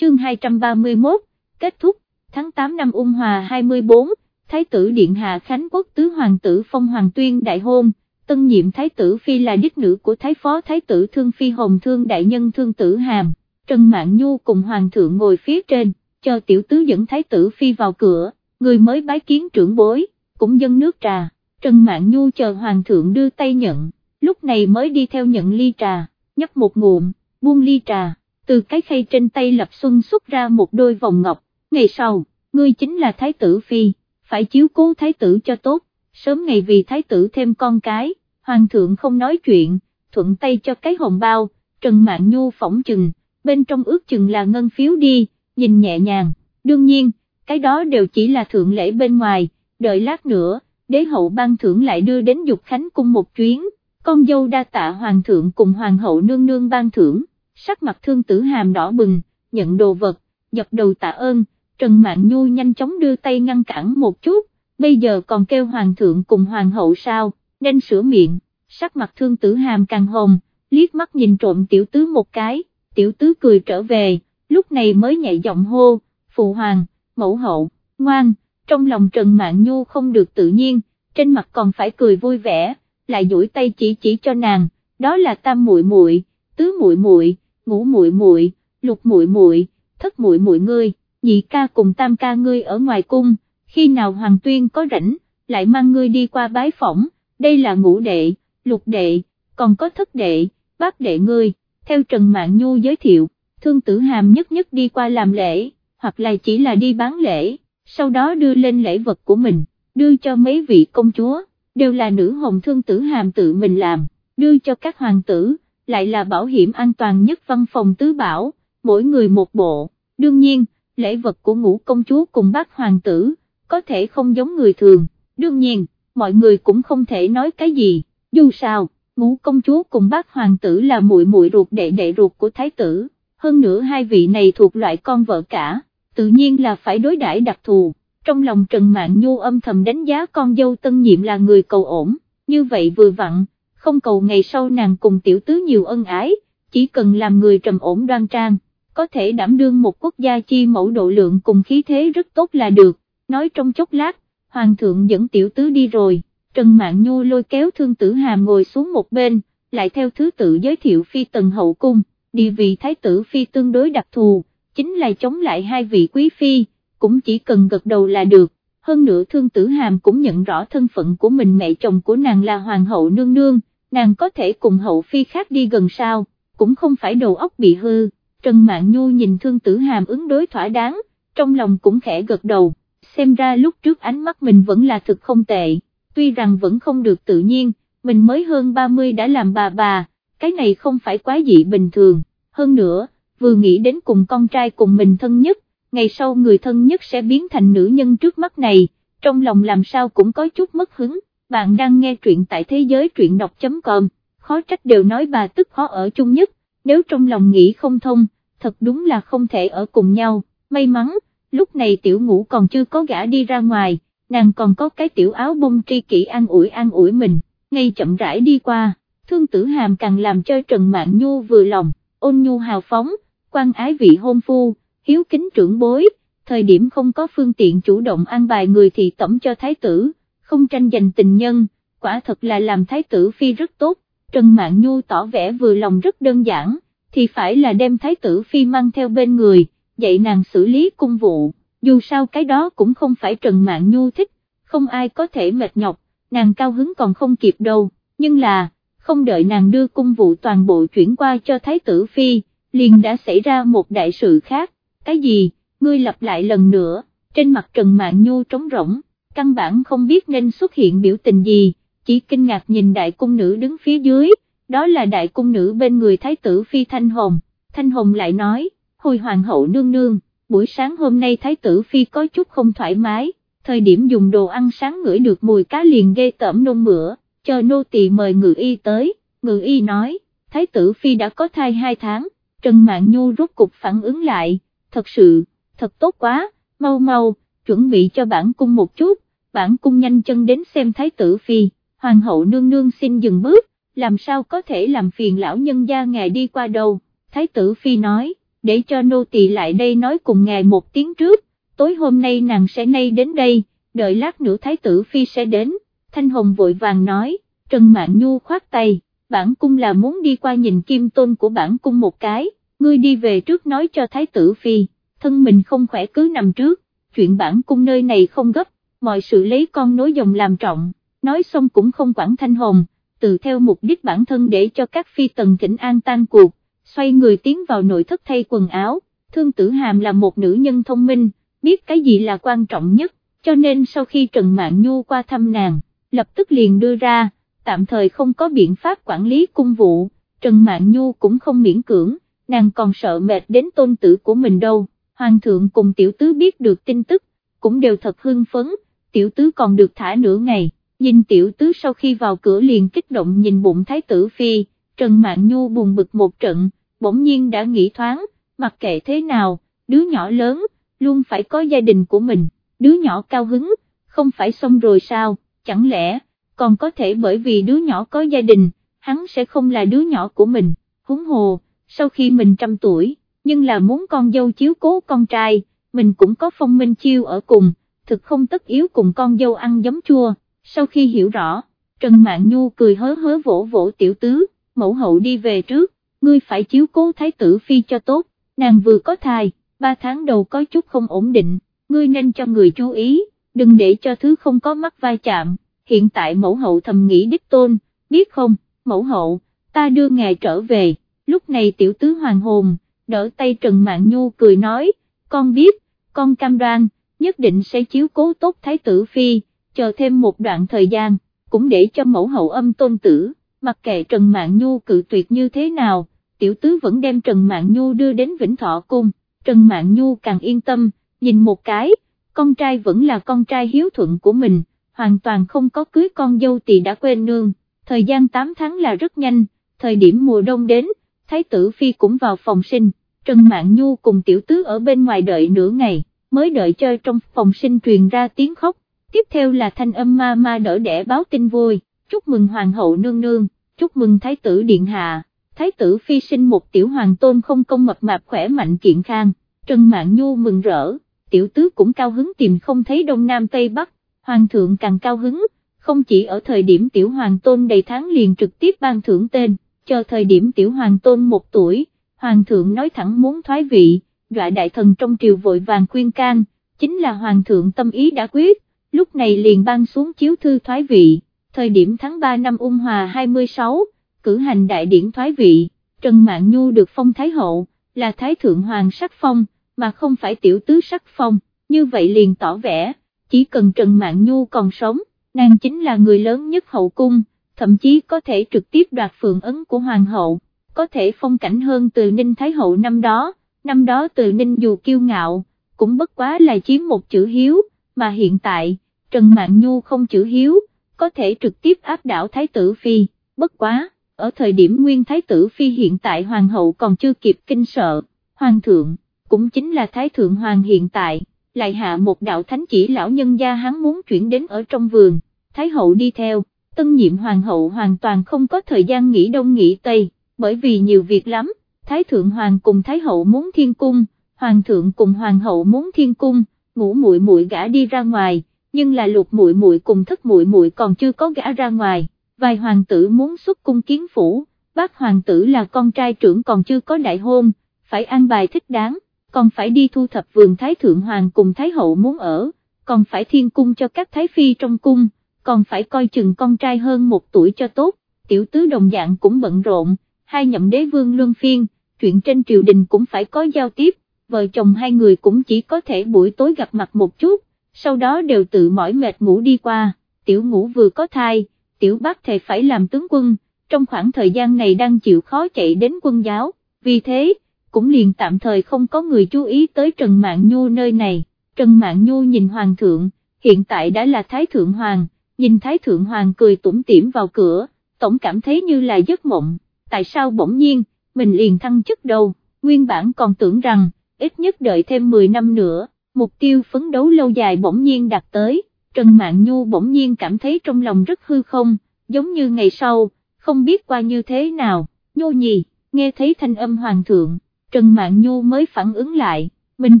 chương 231, kết thúc, tháng 8 năm ung hòa 24, Thái tử Điện Hạ Khánh Quốc Tứ Hoàng tử Phong Hoàng Tuyên đại hôn, tân nhiệm Thái tử Phi là đích nữ của Thái Phó Thái tử Thương Phi Hồng Thương Đại Nhân Thương Tử Hàm, Trần Mạn Nhu cùng Hoàng thượng ngồi phía trên, cho tiểu tứ dẫn Thái tử Phi vào cửa, người mới bái kiến trưởng bối, cũng dân nước trà, Trần Mạn Nhu chờ Hoàng thượng đưa tay nhận, lúc này mới đi theo nhận ly trà, nhấp một ngụm, buông ly trà, từ cái khay trên tay Lập Xuân xuất ra một đôi vòng ngọc, ngày sau, ngươi chính là Thái tử Phi, phải chiếu cố Thái tử cho tốt, sớm ngày vì Thái tử thêm con cái, Hoàng thượng không nói chuyện, thuận tay cho cái hồng bao, Trần mạng Nhu phỏng chừng, bên trong ước chừng là ngân phiếu đi, nhìn nhẹ nhàng, đương nhiên, cái đó đều chỉ là thượng lễ bên ngoài, đợi lát nữa, đế hậu ban thưởng lại đưa đến dục khánh cung một chuyến, con dâu đa tạ hoàng thượng cùng hoàng hậu nương nương ban thưởng, sắc mặt thương tử hàm đỏ bừng, nhận đồ vật, dập đầu tạ ơn, Trần Mạn Nhu nhanh chóng đưa tay ngăn cản một chút, bây giờ còn kêu hoàng thượng cùng hoàng hậu sao, nên sửa miệng, sắc mặt thương tử hàm càng hồng, liếc mắt nhìn trộm tiểu tứ một cái, tiểu tứ cười trở về, lúc này mới nhạy giọng hô, phụ hoàng, mẫu hậu, ngoan, trong lòng Trần Mạn Nhu không được tự nhiên, trên mặt còn phải cười vui vẻ, lại duỗi tay chỉ chỉ cho nàng, đó là tam muội muội, tứ muội muội, ngũ muội muội, lục muội muội, thất muội muội ngươi, nhị ca cùng tam ca ngươi ở ngoài cung, khi nào Hoàng Tuyên có rảnh, lại mang ngươi đi qua bái phỏng, đây là ngũ đệ, lục đệ, còn có thất đệ, bát đệ ngươi, theo Trần Mạn Nhu giới thiệu, thương tử hàm nhất nhất đi qua làm lễ, hoặc là chỉ là đi bán lễ, sau đó đưa lên lễ vật của mình, đưa cho mấy vị công chúa, đều là nữ hồng thương tử hàm tự mình làm, đưa cho các hoàng tử, lại là bảo hiểm an toàn nhất văn phòng tứ bảo, mỗi người một bộ, đương nhiên, lễ vật của ngũ công chúa cùng bác hoàng tử, có thể không giống người thường, đương nhiên, mọi người cũng không thể nói cái gì, dù sao, ngũ công chúa cùng bác hoàng tử là muội muội ruột đệ đệ ruột của thái tử, hơn nữa hai vị này thuộc loại con vợ cả, tự nhiên là phải đối đãi đặc thù, trong lòng Trần mạng Nhu âm thầm đánh giá con dâu tân nhiệm là người cầu ổn, như vậy vừa vặn, không cầu ngày sau nàng cùng tiểu tứ nhiều ân ái, chỉ cần làm người trầm ổn đoan trang, có thể đảm đương một quốc gia chi mẫu độ lượng cùng khí thế rất tốt là được, nói trong chốc lát, Hoàng thượng dẫn tiểu tứ đi rồi, Trần Mạn Nhu lôi kéo thương tử hàm ngồi xuống một bên, lại theo thứ tự giới thiệu phi tần hậu cung, địa vị thái tử phi tương đối đặc thù, chính là chống lại hai vị quý phi, cũng chỉ cần gật đầu là được, hơn nữa thương tử hàm cũng nhận rõ thân phận của mình mẹ chồng của nàng là hoàng hậu nương nương, nàng có thể cùng hậu phi khác đi gần sao, cũng không phải đầu óc bị hư, Trần Mạn Nhu nhìn thương tử hàm ứng đối thỏa đáng, trong lòng cũng khẽ gật đầu, xem ra lúc trước ánh mắt mình vẫn là thực không tệ, tuy rằng vẫn không được tự nhiên, mình mới hơn 30 đã làm bà bà, cái này không phải quá dị bình thường, hơn nữa, vừa nghĩ đến cùng con trai cùng mình thân nhất, ngày sau người thân nhất sẽ biến thành nữ nhân trước mắt này, trong lòng làm sao cũng có chút mất hứng, bạn đang nghe truyện tại thế giới truyện đọc.com, khó trách đều nói bà tức khó ở chung nhất, nếu trong lòng nghĩ không thông, thật đúng là không thể ở cùng nhau, may mắn, lúc này tiểu ngũ còn chưa có gã đi ra ngoài, nàng còn có cái tiểu áo bông tri kỷ an ủi an ủi mình, ngay chậm rãi đi qua, thương tử hàm càng làm cho Trần mạng Nhu vừa lòng, ôn nhu hào phóng, quan ái vị hôn phu, hiếu kính trưởng bối, thời điểm không có phương tiện chủ động an bài người thì tẩm cho thái tử, không tranh giành tình nhân, quả thật là làm thái tử phi rất tốt, Trần Mạn Nhu tỏ vẻ vừa lòng rất đơn giản, thì phải là đem thái tử phi mang theo bên người, dạy nàng xử lý cung vụ, dù sao cái đó cũng không phải Trần Mạn Nhu thích, không ai có thể mệt nhọc, nàng cao hứng còn không kịp đâu, nhưng là, không đợi nàng đưa cung vụ toàn bộ chuyển qua cho thái tử phi, liền đã xảy ra một đại sự khác, cái gì, ngươi lặp lại lần nữa, trên mặt Trần Mạn Nhu trống rỗng, căn bản không biết nên xuất hiện biểu tình gì, chỉ kinh ngạc nhìn đại cung nữ đứng phía dưới, đó là đại cung nữ bên người thái tử phi Thanh Hồng, Thanh Hồng lại nói, hồi hoàng hậu nương nương, buổi sáng hôm nay thái tử phi có chút không thoải mái, thời điểm dùng đồ ăn sáng ngửi được mùi cá liền ghê tởm nôn mửa, chờ nô tỳ mời ngự y tới, ngự y nói, thái tử phi đã có thai hai tháng, Trần mạng Nhu rốt cục phản ứng lại, thật sự, thật tốt quá, mau mau, chuẩn bị cho bản cung một chút, bản cung nhanh chân đến xem thái tử phi, hoàng hậu nương nương xin dừng bước, làm sao có thể làm phiền lão nhân gia ngài đi qua đâu, thái tử phi nói, để cho nô tỳ lại đây nói cùng ngài một tiếng trước, tối hôm nay nàng sẽ nay đến đây, đợi lát nữa thái tử phi sẽ đến, Thanh Hồng vội vàng nói, Trần Mạn Nhu khoát tay, bản cung là muốn đi qua nhìn kim tôn của bản cung một cái, ngươi đi về trước nói cho thái tử phi, thân mình không khỏe cứ nằm trước, chuyện bản cung nơi này không gấp, mọi sự lấy con nối dòng làm trọng, nói xong cũng không quản Thanh Hồng, tự theo mục đích bản thân để cho các phi tần thỉnh an tan cuộc, xoay người tiến vào nội thất thay quần áo, thương tử hàm là một nữ nhân thông minh, biết cái gì là quan trọng nhất, cho nên sau khi Trần Mạn Nhu qua thăm nàng, lập tức liền đưa ra, tạm thời không có biện pháp quản lý cung vụ, Trần Mạn Nhu cũng không miễn cưỡng, nàng còn sợ mệt đến tôn tử của mình đâu, Hoàng thượng cùng tiểu tứ biết được tin tức, cũng đều thật hưng phấn, tiểu tứ còn được thả nửa ngày, nhìn tiểu tứ sau khi vào cửa liền kích động nhìn bụng thái tử phi, Trần Mạn Nhu buồn bực một trận, bỗng nhiên đã nghĩ thoáng, mặc kệ thế nào, đứa nhỏ lớn, luôn phải có gia đình của mình, đứa nhỏ cao hứng, không phải xong rồi sao, chẳng lẽ, còn có thể bởi vì đứa nhỏ có gia đình, hắn sẽ không là đứa nhỏ của mình, húng hồ, sau khi mình trăm tuổi, nhưng là muốn con dâu chiếu cố con trai, mình cũng có phong minh chiêu ở cùng, thực không tất yếu cùng con dâu ăn giấm chua, sau khi hiểu rõ, Trần Mạn Nhu cười hớ hớ vỗ vỗ tiểu tứ, mẫu hậu đi về trước, ngươi phải chiếu cố thái tử phi cho tốt, nàng vừa có thai, ba tháng đầu có chút không ổn định, ngươi nên cho người chú ý, đừng để cho thứ không có mắt vai chạm, hiện tại mẫu hậu thầm nghĩ đích tôn, biết không, mẫu hậu, ta đưa ngài trở về, lúc này tiểu tứ hoàng hồn, đỡ tay Trần Mạn Nhu cười nói, con biết, con cam đoan, nhất định sẽ chiếu cố tốt thái tử phi, chờ thêm một đoạn thời gian, cũng để cho mẫu hậu âm tôn tử, mặc kệ Trần Mạn Nhu cự tuyệt như thế nào, tiểu tứ vẫn đem Trần Mạn Nhu đưa đến Vĩnh Thọ Cung, Trần Mạn Nhu càng yên tâm, nhìn một cái, con trai vẫn là con trai hiếu thuận của mình, hoàn toàn không có cưới con dâu thì đã quên nương, thời gian 8 tháng là rất nhanh, thời điểm mùa đông đến, Thái tử Phi cũng vào phòng sinh, Trần Mạn Nhu cùng tiểu tứ ở bên ngoài đợi nửa ngày, mới đợi chơi trong phòng sinh truyền ra tiếng khóc, tiếp theo là thanh âm ma ma đỡ đẻ báo tin vui, chúc mừng hoàng hậu nương nương, chúc mừng thái tử điện hạ, thái tử phi sinh một tiểu hoàng tôn không công mập mạp khỏe mạnh kiện khang, Trần Mạn Nhu mừng rỡ, tiểu tứ cũng cao hứng tìm không thấy đông nam tây bắc, hoàng thượng càng cao hứng, không chỉ ở thời điểm tiểu hoàng tôn đầy tháng liền trực tiếp ban thưởng tên, chờ thời điểm tiểu hoàng tôn một tuổi, hoàng thượng nói thẳng muốn thoái vị, dọa đại thần trong triều vội vàng khuyên can, chính là hoàng thượng tâm ý đã quyết, lúc này liền ban xuống chiếu thư thoái vị, thời điểm tháng 3 năm ung hòa 26, cử hành đại điển thoái vị, Trần Mạn Nhu được phong thái hậu, là thái thượng hoàng sắc phong, mà không phải tiểu tứ sắc phong, như vậy liền tỏ vẻ, chỉ cần Trần Mạn Nhu còn sống, nàng chính là người lớn nhất hậu cung, thậm chí có thể trực tiếp đoạt phượng ấn của hoàng hậu, có thể phong cảnh hơn từ Ninh Thái Hậu năm đó, năm đó từ Ninh dù kiêu ngạo, cũng bất quá là chiếm một chữ hiếu, mà hiện tại, Trần Mạn Nhu không chữ hiếu, có thể trực tiếp áp đảo Thái tử Phi, bất quá, ở thời điểm nguyên Thái tử Phi hiện tại Hoàng hậu còn chưa kịp kinh sợ, Hoàng thượng, cũng chính là Thái thượng Hoàng hiện tại, lại hạ một đạo thánh chỉ lão nhân gia hắn muốn chuyển đến ở trong vườn, Thái hậu đi theo, tân nhiệm Hoàng hậu hoàn toàn không có thời gian nghỉ đông nghỉ tây, bởi vì nhiều việc lắm, Thái thượng Hoàng cùng Thái hậu muốn thiên cung, Hoàng thượng cùng Hoàng hậu muốn thiên cung, ngủ muội muội gã đi ra ngoài, nhưng là lục muội muội cùng thất muội muội còn chưa có gã ra ngoài, vài hoàng tử muốn xuất cung kiến phủ, bác hoàng tử là con trai trưởng còn chưa có đại hôn, phải an bài thích đáng, còn phải đi thu thập vườn Thái thượng Hoàng cùng Thái hậu muốn ở, còn phải thiên cung cho các Thái phi trong cung, còn phải coi chừng con trai hơn một tuổi cho tốt, tiểu tứ đồng dạng cũng bận rộn, hai nhậm đế vương luân phiên, chuyện trên triều đình cũng phải có giao tiếp, vợ chồng hai người cũng chỉ có thể buổi tối gặp mặt một chút, sau đó đều tự mỏi mệt ngủ đi qua, tiểu ngủ vừa có thai, tiểu bác thề phải làm tướng quân, trong khoảng thời gian này đang chịu khó chạy đến quân giáo, vì thế, cũng liền tạm thời không có người chú ý tới Trần mạng Nhu nơi này, Trần mạng Nhu nhìn Hoàng thượng, hiện tại đã là Thái Thượng Hoàng, nhìn Thái Thượng Hoàng cười tủm tỉm vào cửa, tổng cảm thấy như là giấc mộng, tại sao bỗng nhiên, mình liền thăng chức đâu, nguyên bản còn tưởng rằng, ít nhất đợi thêm 10 năm nữa, mục tiêu phấn đấu lâu dài bỗng nhiên đạt tới, Trần Mạn Nhu bỗng nhiên cảm thấy trong lòng rất hư không, giống như ngày sau, không biết qua như thế nào, Nhu nhì, nghe thấy thanh âm hoàng thượng, Trần Mạn Nhu mới phản ứng lại, mình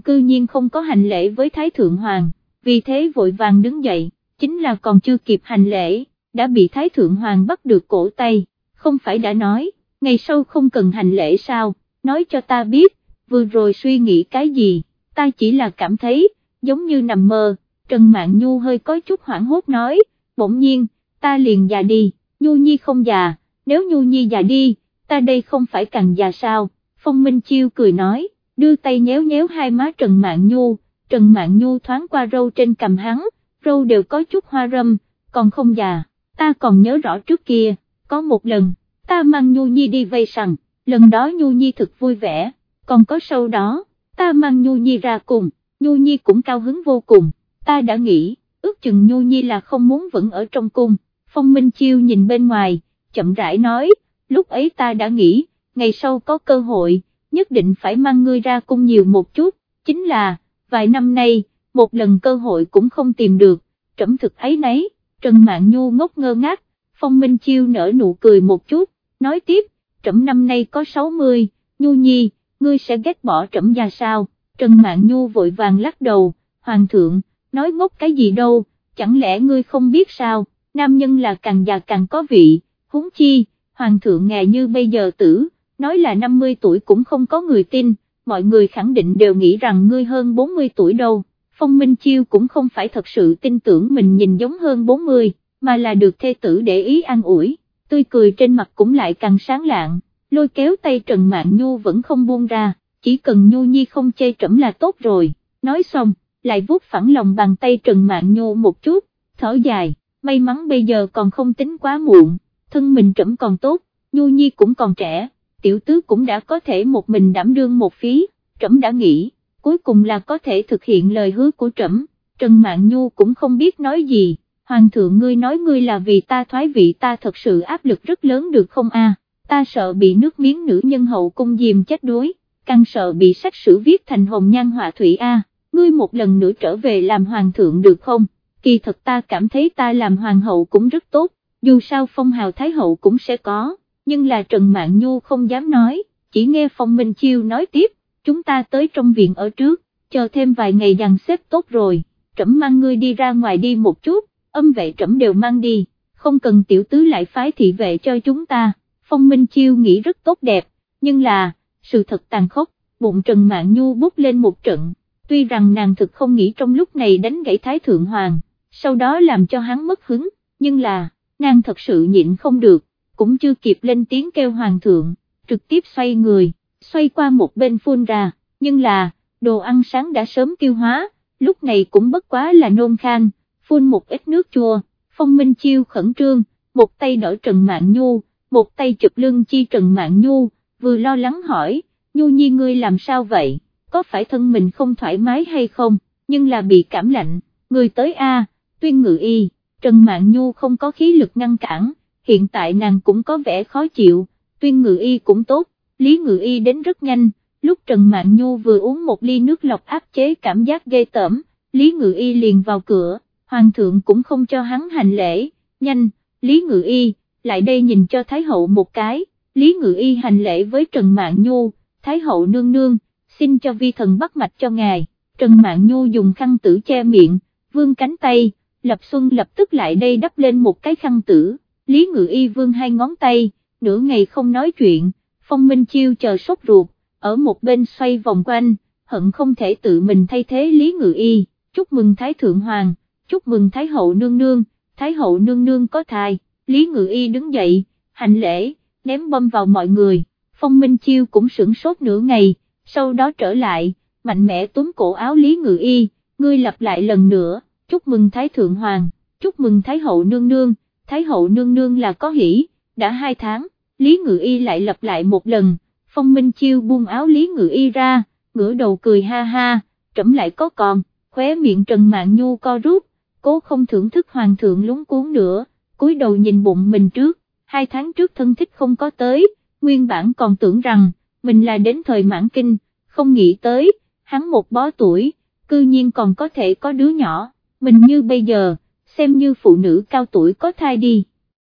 cư nhiên không có hành lễ với Thái Thượng Hoàng, vì thế vội vàng đứng dậy, chính là còn chưa kịp hành lễ, đã bị Thái Thượng Hoàng bắt được cổ tay, không phải đã nói, ngày sau không cần hành lễ sao, nói cho ta biết, vừa rồi suy nghĩ cái gì, ta chỉ là cảm thấy, giống như nằm mơ, Trần Mạn Nhu hơi có chút hoảng hốt nói, bỗng nhiên, ta liền già đi, Nhu Nhi không già, nếu Nhu Nhi già đi, ta đây không phải càng già sao, Phong Minh Chiêu cười nói, đưa tay nhéo nhéo hai má Trần Mạn Nhu, Trần Mạn Nhu thoáng qua râu trên cầm hắn, râu đều có chút hoa râm, còn không già, ta còn nhớ rõ trước kia, có một lần, ta mang Nhu Nhi đi vây sằng, lần đó Nhu Nhi thực vui vẻ, còn có sau đó, ta mang Nhu Nhi ra cùng, Nhu Nhi cũng cao hứng vô cùng, ta đã nghĩ, ước chừng Nhu Nhi là không muốn vẫn ở trong cung, Phong Minh Chiêu nhìn bên ngoài, chậm rãi nói, lúc ấy ta đã nghĩ, ngày sau có cơ hội, nhất định phải mang ngươi ra cung nhiều một chút, chính là, vài năm nay, một lần cơ hội cũng không tìm được, trẫm thực ấy nấy, Trần mạng Nhu ngốc ngơ ngác, Phong Minh Chiêu nở nụ cười một chút, nói tiếp, trẫm năm nay có 60, Nhu Nhi, ngươi sẽ ghét bỏ trẫm già sao, Trần mạng Nhu vội vàng lắc đầu, Hoàng thượng, nói ngốc cái gì đâu, chẳng lẽ ngươi không biết sao, nam nhân là càng già càng có vị, huống chi, Hoàng thượng ngài như bây giờ tử, nói là 50 tuổi cũng không có người tin, mọi người khẳng định đều nghĩ rằng ngươi hơn 40 tuổi đâu, Phong Minh Chiêu cũng không phải thật sự tin tưởng mình nhìn giống hơn 40, mà là được thê tử để ý an ủi, tươi cười trên mặt cũng lại càng sáng lạng, lôi kéo tay Trần Mạn Nhu vẫn không buông ra, chỉ cần Nhu Nhi không chê trẫm là tốt rồi, nói xong, lại vuốt phẳng lòng bàn tay Trần Mạn Nhu một chút, thở dài, may mắn bây giờ còn không tính quá muộn, thân mình trẫm còn tốt, Nhu Nhi cũng còn trẻ tiểu tứ cũng đã có thể một mình đảm đương một phí, trẫm đã nghĩ, cuối cùng là có thể thực hiện lời hứa của trẫm. Trần Mạn Nhu cũng không biết nói gì, Hoàng thượng ngươi nói ngươi là vì ta thoái vị ta thật sự áp lực rất lớn được không a? ta sợ bị nước miếng nữ nhân hậu cung diềm chết đuối, càng sợ bị sách sử viết thành hồng nhan họa thủy a, ngươi một lần nữa trở về làm hoàng thượng được không? Kỳ thật ta cảm thấy ta làm hoàng hậu cũng rất tốt, dù sao phong hào thái hậu cũng sẽ có nhưng là Trần Mạn Nhu không dám nói, chỉ nghe Phong Minh Chiêu nói tiếp, chúng ta tới trong viện ở trước, chờ thêm vài ngày dàn xếp tốt rồi, trẫm mang ngươi đi ra ngoài đi một chút, âm vệ trẫm đều mang đi, không cần tiểu tứ lại phái thị vệ cho chúng ta, Phong Minh Chiêu nghĩ rất tốt đẹp, nhưng là, sự thật tàn khốc, bụng Trần Mạn Nhu bút lên một trận, tuy rằng nàng thực không nghĩ trong lúc này đánh gãy Thái Thượng Hoàng, sau đó làm cho hắn mất hứng, nhưng là, nàng thật sự nhịn không được, cũng chưa kịp lên tiếng kêu hoàng thượng, trực tiếp xoay người, xoay qua một bên phun ra, nhưng là, đồ ăn sáng đã sớm tiêu hóa, lúc này cũng bất quá là nôn khan, phun một ít nước chua, phong minh chiêu khẩn trương, một tay đỡ Trần Mạn Nhu, một tay chụp lưng chi Trần Mạn Nhu, vừa lo lắng hỏi, Nhu Nhi ngươi làm sao vậy, có phải thân mình không thoải mái hay không, nhưng là bị cảm lạnh, người tới A, tuyên ngự y, Trần Mạn Nhu không có khí lực ngăn cản, hiện tại nàng cũng có vẻ khó chịu, tuyên ngự y cũng tốt, lý ngự y đến rất nhanh, lúc Trần Mạn Nhu vừa uống một ly nước lọc áp chế cảm giác ghê tởm, lý ngự y liền vào cửa, hoàng thượng cũng không cho hắn hành lễ, nhanh, lý ngự y, lại đây nhìn cho Thái hậu một cái, lý ngự y hành lễ với Trần Mạn Nhu, Thái hậu nương nương, xin cho vi thần bắt mạch cho ngài, Trần Mạn Nhu dùng khăn tử che miệng, vương cánh tay, Lập Xuân lập tức lại đây đắp lên một cái khăn tử. Lý Ngự Y vương hai ngón tay, nửa ngày không nói chuyện, Phong Minh Chiêu chờ sốt ruột, ở một bên xoay vòng quanh, hận không thể tự mình thay thế Lý Ngự Y, chúc mừng Thái Thượng Hoàng, chúc mừng Thái Hậu Nương Nương, Thái Hậu Nương Nương có thai, Lý Ngự Y đứng dậy, hành lễ, ném bom vào mọi người, Phong Minh Chiêu cũng sửng sốt nửa ngày, sau đó trở lại, mạnh mẽ túm cổ áo Lý Ngự Y, ngươi lặp lại lần nữa, chúc mừng Thái Thượng Hoàng, chúc mừng Thái Hậu Nương Nương, Thái hậu nương nương là có hỷ, đã hai tháng, Lý Ngự Y lại lặp lại một lần, Phong Minh Chiêu buông áo Lý Ngự Y ra, ngửa đầu cười ha ha, trẫm lại có còn, khóe miệng Trần mạng Nhu co rút, cố không thưởng thức hoàng thượng lúng cuốn nữa, cúi đầu nhìn bụng mình trước, hai tháng trước thân thích không có tới, nguyên bản còn tưởng rằng, mình là đến thời mãn kinh, không nghĩ tới, hắn một bó tuổi, cư nhiên còn có thể có đứa nhỏ, mình như bây giờ xem như phụ nữ cao tuổi có thai đi.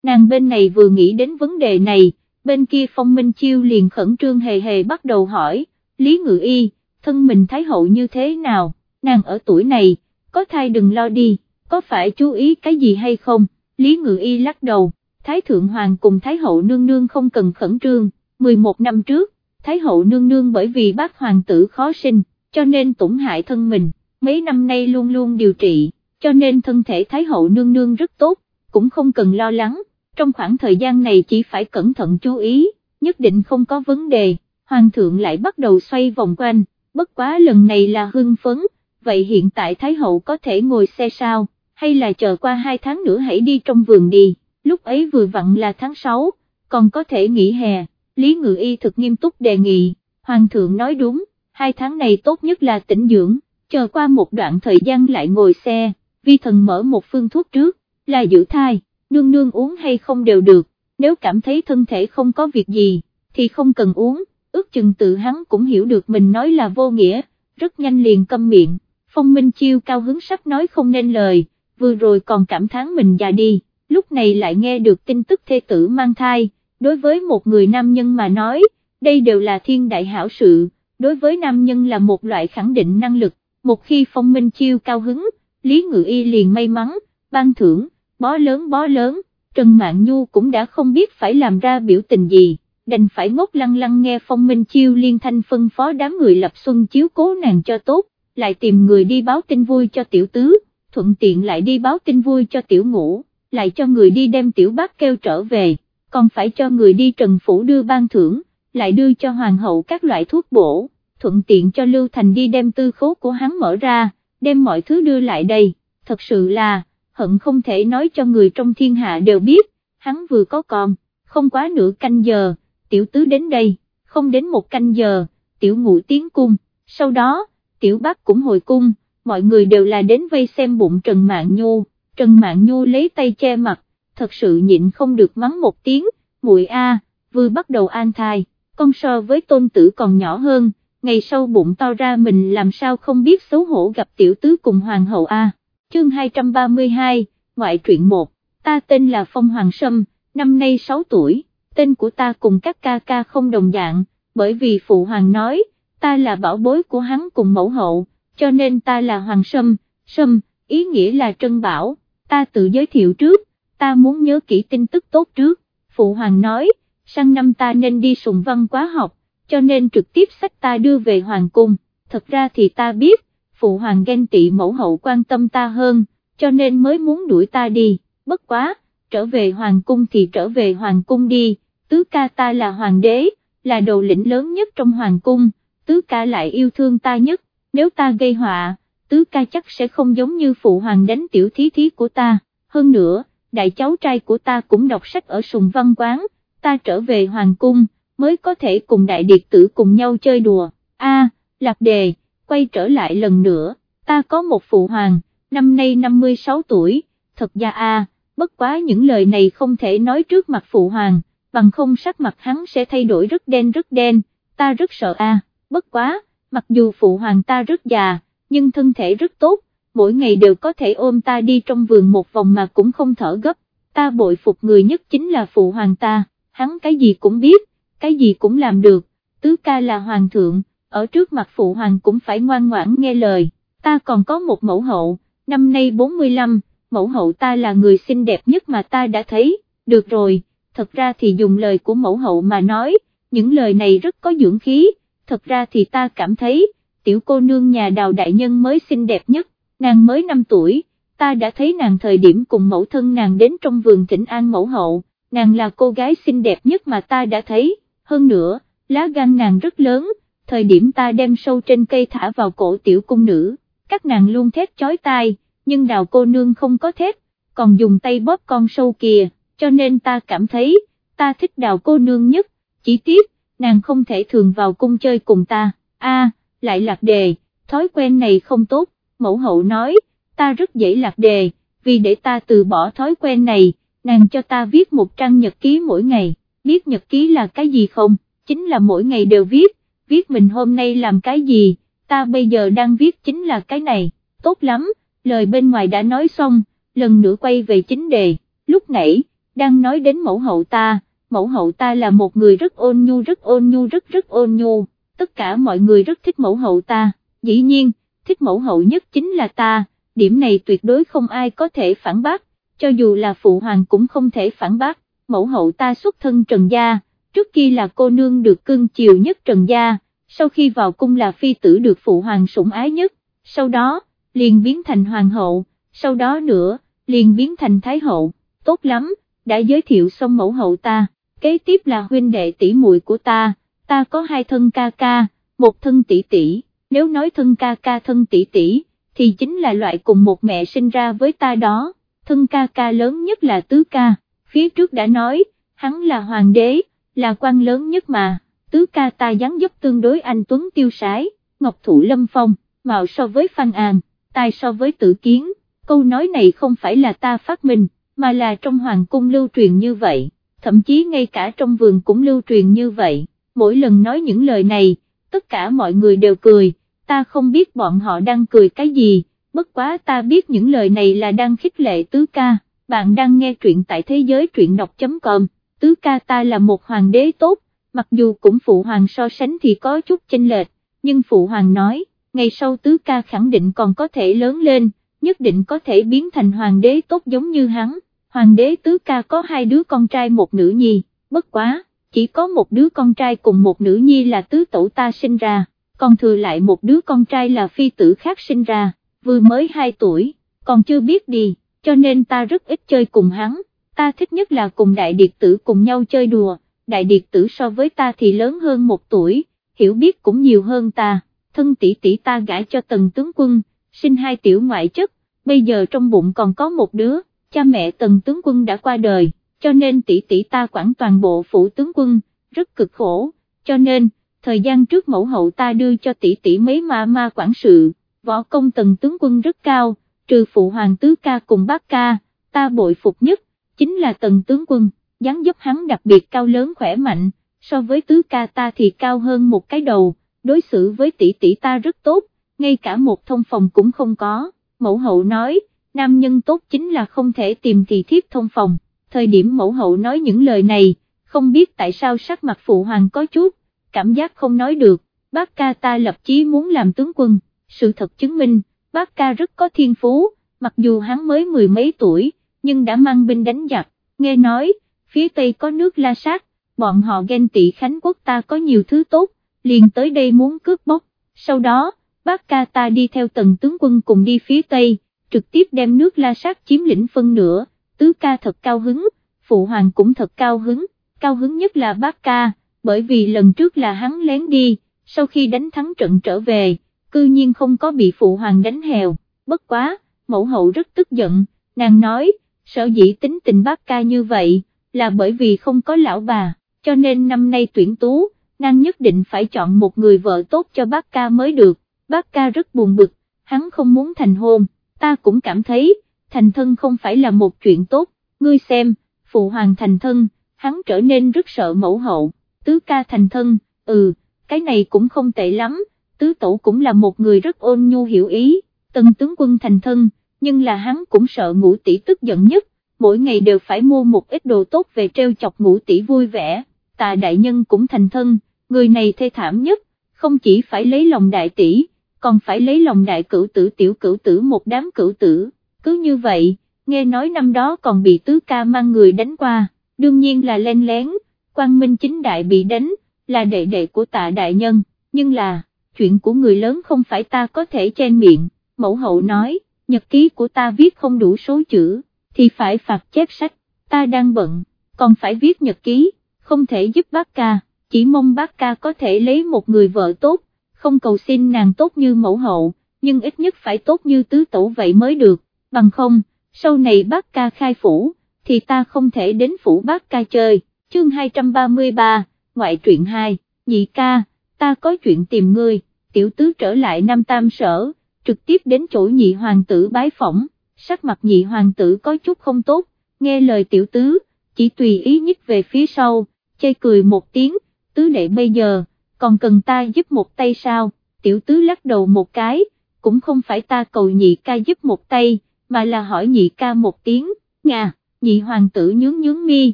Nàng bên này vừa nghĩ đến vấn đề này, bên kia phong minh chiêu liền khẩn trương hề hề bắt đầu hỏi, Lý Ngự Y, thân mình Thái Hậu như thế nào, nàng ở tuổi này, có thai đừng lo đi, có phải chú ý cái gì hay không, Lý Ngự Y lắc đầu, Thái Thượng Hoàng cùng Thái Hậu Nương Nương không cần khẩn trương, 11 năm trước, Thái Hậu Nương Nương bởi vì bác hoàng tử khó sinh, cho nên tổn hại thân mình, mấy năm nay luôn luôn điều trị, cho nên thân thể Thái Hậu Nương Nương rất tốt, cũng không cần lo lắng, trong khoảng thời gian này chỉ phải cẩn thận chú ý, nhất định không có vấn đề, Hoàng thượng lại bắt đầu xoay vòng quanh, bất quá lần này là hưng phấn, vậy hiện tại Thái Hậu có thể ngồi xe sao, hay là chờ qua hai tháng nữa hãy đi trong vườn đi, lúc ấy vừa vặn là tháng 6, còn có thể nghỉ hè, Lý Ngự Y thực nghiêm túc đề nghị, Hoàng thượng nói đúng, hai tháng này tốt nhất là tĩnh dưỡng, chờ qua một đoạn thời gian lại ngồi xe, vi thần mở một phương thuốc trước, là giữ thai, nương nương uống hay không đều được, nếu cảm thấy thân thể không có việc gì, thì không cần uống, ước chừng tự hắn cũng hiểu được mình nói là vô nghĩa, rất nhanh liền câm miệng, phong minh chiêu cao hứng sắp nói không nên lời, vừa rồi còn cảm thán mình già đi, lúc này lại nghe được tin tức thê tử mang thai, đối với một người nam nhân mà nói, đây đều là thiên đại hảo sự, đối với nam nhân là một loại khẳng định năng lực, một khi phong minh chiêu cao hứng, Lý Ngự Y liền may mắn, ban thưởng, bó lớn bó lớn, Trần Mạn Nhu cũng đã không biết phải làm ra biểu tình gì, đành phải ngốc lăng lăng nghe phong minh chiêu liên thanh phân phó đám người lập xuân chiếu cố nàng cho tốt, lại tìm người đi báo tin vui cho tiểu tứ, thuận tiện lại đi báo tin vui cho tiểu ngũ, lại cho người đi đem tiểu bác kêu trở về, còn phải cho người đi trần phủ đưa ban thưởng, lại đưa cho hoàng hậu các loại thuốc bổ, thuận tiện cho Lưu Thành đi đem tư khố của hắn mở ra, đem mọi thứ đưa lại đây, thật sự là, hận không thể nói cho người trong thiên hạ đều biết, hắn vừa có con, không quá nửa canh giờ, tiểu tứ đến đây, không đến một canh giờ, tiểu ngũ tiến cung, sau đó, tiểu bác cũng hồi cung, mọi người đều là đến vây xem bụng Trần Mạn Nhu, Trần Mạn Nhu lấy tay che mặt, thật sự nhịn không được mắng một tiếng, muội a, vừa bắt đầu an thai, con so với tôn tử còn nhỏ hơn, ngày sau bụng to ra mình làm sao không biết xấu hổ gặp tiểu tứ cùng hoàng hậu a. Chương 232, ngoại truyện 1, ta tên là Phong Hoàng Sâm, năm nay 6 tuổi, tên của ta cùng các ca ca không đồng dạng, bởi vì phụ hoàng nói, ta là bảo bối của hắn cùng mẫu hậu, cho nên ta là Hoàng Sâm, Sâm, ý nghĩa là Trân Bảo, ta tự giới thiệu trước, ta muốn nhớ kỹ tin tức tốt trước, phụ hoàng nói, sang năm ta nên đi sùng văn quá học, cho nên trực tiếp sách ta đưa về hoàng cung, thật ra thì ta biết, phụ hoàng ghen tị mẫu hậu quan tâm ta hơn, cho nên mới muốn đuổi ta đi, bất quá, trở về hoàng cung thì trở về hoàng cung đi, tứ ca ta là hoàng đế, là đầu lĩnh lớn nhất trong hoàng cung, tứ ca lại yêu thương ta nhất, nếu ta gây họa, tứ ca chắc sẽ không giống như phụ hoàng đánh tiểu thí thí của ta, hơn nữa, đại cháu trai của ta cũng đọc sách ở sùng văn quán, ta trở về hoàng cung, mới có thể cùng đại điệt tử cùng nhau chơi đùa, a lạc đề, quay trở lại lần nữa, ta có một phụ hoàng, năm nay 56 tuổi, thật ra a bất quá những lời này không thể nói trước mặt phụ hoàng, bằng không sắc mặt hắn sẽ thay đổi rất đen rất đen, ta rất sợ a bất quá, mặc dù phụ hoàng ta rất già, nhưng thân thể rất tốt, mỗi ngày đều có thể ôm ta đi trong vườn một vòng mà cũng không thở gấp, ta bội phục người nhất chính là phụ hoàng ta, hắn cái gì cũng biết, cái gì cũng làm được, tứ ca là hoàng thượng, ở trước mặt phụ hoàng cũng phải ngoan ngoãn nghe lời, ta còn có một mẫu hậu, năm nay 45, mẫu hậu ta là người xinh đẹp nhất mà ta đã thấy, được rồi, thật ra thì dùng lời của mẫu hậu mà nói, những lời này rất có dưỡng khí, thật ra thì ta cảm thấy, tiểu cô nương nhà đào đại nhân mới xinh đẹp nhất, nàng mới 5 tuổi, ta đã thấy nàng thời điểm cùng mẫu thân nàng đến trong vườn thỉnh an mẫu hậu, nàng là cô gái xinh đẹp nhất mà ta đã thấy, hơn nữa, lá gan nàng rất lớn, thời điểm ta đem sâu trên cây thả vào cổ tiểu cung nữ, các nàng luôn thét chói tai, nhưng đào cô nương không có thét, còn dùng tay bóp con sâu kìa, cho nên ta cảm thấy, ta thích đào cô nương nhất, chỉ tiếc, nàng không thể thường vào cung chơi cùng ta, a lại lạc đề, thói quen này không tốt, mẫu hậu nói, ta rất dễ lạc đề, vì để ta từ bỏ thói quen này, nàng cho ta viết một trang nhật ký mỗi ngày, biết nhật ký là cái gì không, chính là mỗi ngày đều viết, viết mình hôm nay làm cái gì, ta bây giờ đang viết chính là cái này, tốt lắm, lời bên ngoài đã nói xong, lần nữa quay về chính đề, lúc nãy, đang nói đến mẫu hậu ta, mẫu hậu ta là một người rất ôn nhu rất ôn nhu rất rất ôn nhu, tất cả mọi người rất thích mẫu hậu ta, dĩ nhiên, thích mẫu hậu nhất chính là ta, điểm này tuyệt đối không ai có thể phản bác, cho dù là phụ hoàng cũng không thể phản bác, mẫu hậu ta xuất thân trần gia, trước kia là cô nương được cưng chiều nhất trần gia, sau khi vào cung là phi tử được phụ hoàng sủng ái nhất, sau đó, liền biến thành hoàng hậu, sau đó nữa, liền biến thành thái hậu, tốt lắm, đã giới thiệu xong mẫu hậu ta, kế tiếp là huynh đệ tỷ muội của ta, ta có hai thân ca ca, một thân tỷ tỷ, nếu nói thân ca ca thân tỷ tỷ, thì chính là loại cùng một mẹ sinh ra với ta đó, thân ca ca lớn nhất là tứ ca, phía trước đã nói, hắn là hoàng đế, là quan lớn nhất mà, tứ ca ta dáng dấp tương đối anh Tuấn tiêu sái, ngọc thụ lâm phong, mạo so với Phan An, tài so với tử kiến, câu nói này không phải là ta phát minh, mà là trong hoàng cung lưu truyền như vậy, thậm chí ngay cả trong vườn cũng lưu truyền như vậy, mỗi lần nói những lời này, tất cả mọi người đều cười, ta không biết bọn họ đang cười cái gì, bất quá ta biết những lời này là đang khích lệ tứ ca, bạn đang nghe truyện tại thế giới truyện đọc.com, tứ ca ta là một hoàng đế tốt, mặc dù cũng phụ hoàng so sánh thì có chút chênh lệch, nhưng phụ hoàng nói, ngày sau tứ ca khẳng định còn có thể lớn lên, nhất định có thể biến thành hoàng đế tốt giống như hắn, hoàng đế tứ ca có hai đứa con trai một nữ nhi, bất quá, chỉ có một đứa con trai cùng một nữ nhi là tứ tổ ta sinh ra, còn thừa lại một đứa con trai là phi tử khác sinh ra, vừa mới 2 tuổi, còn chưa biết đi, cho nên ta rất ít chơi cùng hắn, ta thích nhất là cùng đại điệt tử cùng nhau chơi đùa, đại điệt tử so với ta thì lớn hơn một tuổi, hiểu biết cũng nhiều hơn ta, thân tỷ tỷ ta gả cho tần tướng quân, sinh hai tiểu ngoại chất, bây giờ trong bụng còn có một đứa, cha mẹ tần tướng quân đã qua đời, cho nên tỷ tỷ ta quản toàn bộ phủ tướng quân, rất cực khổ, cho nên, thời gian trước mẫu hậu ta đưa cho tỷ tỷ mấy ma ma quản sự, võ công tần tướng quân rất cao, trừ phụ hoàng tứ ca cùng bác ca, ta bội phục nhất, chính là tần tướng quân, dáng dấp hắn đặc biệt cao lớn khỏe mạnh, so với tứ ca ta thì cao hơn một cái đầu, đối xử với tỷ tỷ ta rất tốt, ngay cả một thông phòng cũng không có, mẫu hậu nói, nam nhân tốt chính là không thể tìm thì thiếp thông phòng, thời điểm mẫu hậu nói những lời này, không biết tại sao sắc mặt phụ hoàng có chút, cảm giác không nói được, bác ca ta lập chí muốn làm tướng quân, sự thật chứng minh, bác ca rất có thiên phú, mặc dù hắn mới mười mấy tuổi, nhưng đã mang binh đánh giặc, nghe nói, phía Tây có nước la sát, bọn họ ghen tị Khánh quốc ta có nhiều thứ tốt, liền tới đây muốn cướp bóc, sau đó, bác ca ta đi theo tần tướng quân cùng đi phía Tây, trực tiếp đem nước la sát chiếm lĩnh phân nửa, tứ ca thật cao hứng, phụ hoàng cũng thật cao hứng, cao hứng nhất là bác ca, bởi vì lần trước là hắn lén đi, sau khi đánh thắng trận trở về, cư nhiên không có bị phụ hoàng đánh hèo, bất quá, mẫu hậu rất tức giận, nàng nói, sở dĩ tính tình bác ca như vậy, là bởi vì không có lão bà, cho nên năm nay tuyển tú, nàng nhất định phải chọn một người vợ tốt cho bác ca mới được, bác ca rất buồn bực, hắn không muốn thành hôn, ta cũng cảm thấy, thành thân không phải là một chuyện tốt, ngươi xem, phụ hoàng thành thân, hắn trở nên rất sợ mẫu hậu, tứ ca thành thân, ừ, cái này cũng không tệ lắm, tứ tổ cũng là một người rất ôn nhu hiểu ý, tân tướng quân thành thân, nhưng là hắn cũng sợ ngũ tỷ tức giận nhất, mỗi ngày đều phải mua một ít đồ tốt về treo chọc ngũ tỷ vui vẻ, tà đại nhân cũng thành thân, người này thê thảm nhất, không chỉ phải lấy lòng đại tỷ, còn phải lấy lòng đại cửu tử tiểu cửu tử một đám cửu tử, cứ như vậy, nghe nói năm đó còn bị tứ ca mang người đánh qua, đương nhiên là len lén, quang minh chính đại bị đánh, là đệ đệ của tạ đại nhân, nhưng là, chuyện của người lớn không phải ta có thể chen miệng, mẫu hậu nói, nhật ký của ta viết không đủ số chữ, thì phải phạt chép sách, ta đang bận, còn phải viết nhật ký, không thể giúp bác ca, chỉ mong bác ca có thể lấy một người vợ tốt, không cầu xin nàng tốt như mẫu hậu, nhưng ít nhất phải tốt như tứ tổ vậy mới được, bằng không, sau này bác ca khai phủ, thì ta không thể đến phủ bác ca chơi, chương 233, ngoại truyện 2, nhị ca, ta có chuyện tìm ngươi, tiểu tứ trở lại Nam Tam Sở, trực tiếp đến chỗ nhị hoàng tử bái phỏng, sắc mặt nhị hoàng tử có chút không tốt, nghe lời tiểu tứ, chỉ tùy ý nhích về phía sau, chê cười một tiếng, tứ đệ bây giờ, còn cần ta giúp một tay sao, tiểu tứ lắc đầu một cái, cũng không phải ta cầu nhị ca giúp một tay, mà là hỏi nhị ca một tiếng, ngà, nhị hoàng tử nhướng nhướng mi,